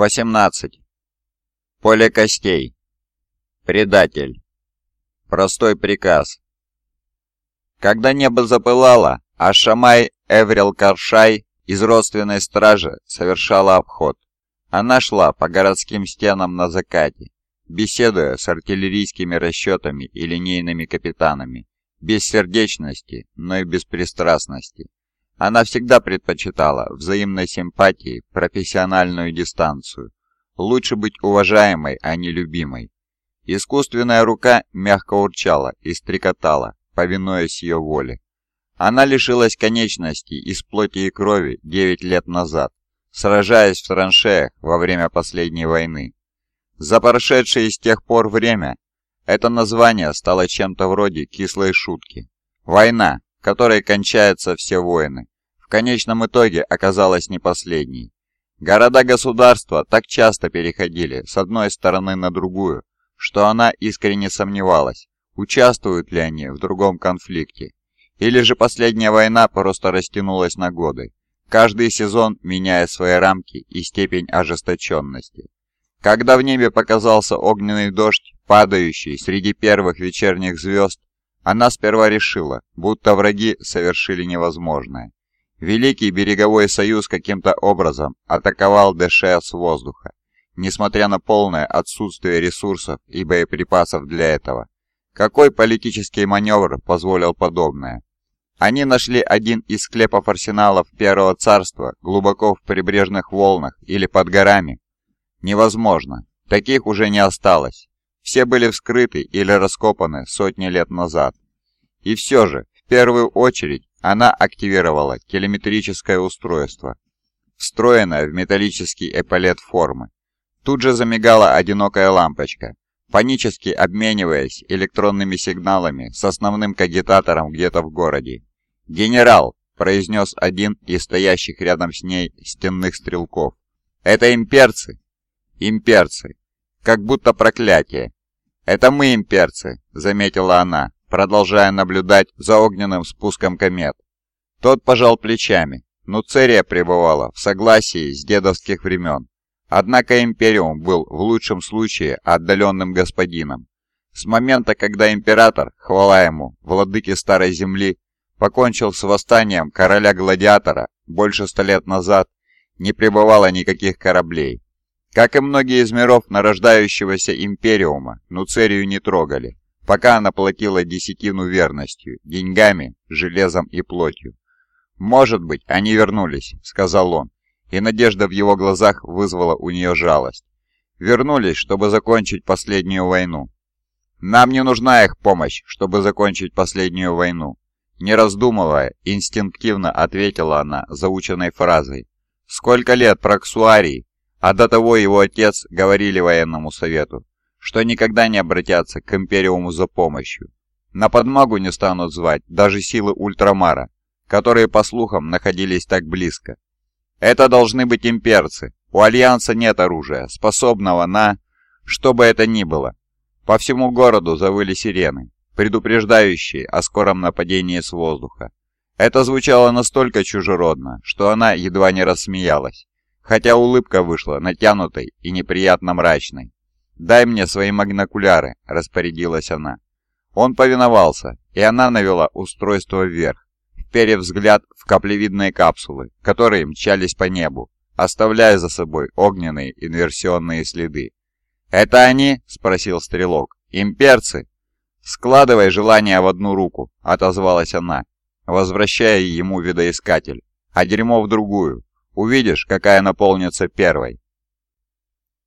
18. Поле костей. Предатель. Простой приказ. Когда небо запылало, а Шамай Эврил Каршай из родственной стражи совершала обход. Она шла по городским стенам на закате, беседуя с артиллерийскими расчетами и линейными капитанами, без сердечности, но и беспристрастности. Она всегда предпочитала взаимной симпатии профессиональную дистанцию. Лучше быть уважаемой, а не любимой. Искусственная рука мягко урчала и стрекотала, повинуясь ее воле. Она лишилась конечностей из плоти и крови 9 лет назад, сражаясь в траншеях во время последней войны. За прошедшее с тех пор время это название стало чем-то вроде кислой шутки. Война, которой кончаются все войны, конечном итоге оказалась не последней. Города-государства так часто переходили с одной стороны на другую, что она искренне сомневалась, участвуют ли они в другом конфликте. Или же последняя война просто растянулась на годы, каждый сезон меняя свои рамки и степень ожесточенности. Когда в небе показался огненный дождь, падающий среди первых вечерних звезд, она сперва решила, будто враги совершили невозможное. Великий береговой союз каким-то образом атаковал Дэше с воздуха, несмотря на полное отсутствие ресурсов и боеприпасов для этого. Какой политический маневр позволил подобное? Они нашли один из склепов арсеналов Первого Царства глубоко в прибрежных волнах или под горами? Невозможно. Таких уже не осталось. Все были вскрыты или раскопаны сотни лет назад. И все же, в первую очередь, она активировала телеметрическое устройство, встроенное в металлический эполет формы. Тут же замигала одинокая лампочка, панически обмениваясь электронными сигналами с основным кагитатором где-то в городе. «Генерал!» – произнес один из стоящих рядом с ней стенных стрелков. «Это имперцы?» «Имперцы. Как будто проклятие. Это мы имперцы», – заметила она, продолжая наблюдать за огненным спуском комет. Тот пожал плечами. Нуцерия пребывала в согласии с дедовских времен. Однако Империум был в лучшем случае отдаленным господином. С момента, когда Император, хвала ему, владыки Старой Земли, покончил с восстанием короля-гладиатора больше ста лет назад, не прибывало никаких кораблей. Как и многие из миров нарождающегося Империума, Нуцерию не трогали, пока она платила десятину верностью, деньгами, железом и плотью. «Может быть, они вернулись», — сказал он, и надежда в его глазах вызвала у нее жалость. «Вернулись, чтобы закончить последнюю войну». «Нам не нужна их помощь, чтобы закончить последнюю войну», не раздумывая, инстинктивно ответила она заученной фразой. «Сколько лет Проксуарий, а до того его отец говорили военному совету, что никогда не обратятся к Империуму за помощью. На подмогу не станут звать даже силы Ультрамара, которые, по слухам, находились так близко. Это должны быть имперцы. У Альянса нет оружия, способного на... что бы это ни было. По всему городу завыли сирены предупреждающие о скором нападении с воздуха. Это звучало настолько чужеродно, что она едва не рассмеялась, хотя улыбка вышла натянутой и неприятно мрачной. «Дай мне свои магнокуляры», — распорядилась она. Он повиновался, и она навела устройство вверх, вперев взгляд в каплевидные капсулы, которые мчались по небу, оставляя за собой огненные инверсионные следы. «Это они?» — спросил стрелок. «Имперцы?» «Складывай желание в одну руку», — отозвалась она, возвращая ему видоискатель, «а дерьмо в другую. Увидишь, какая наполнится первой».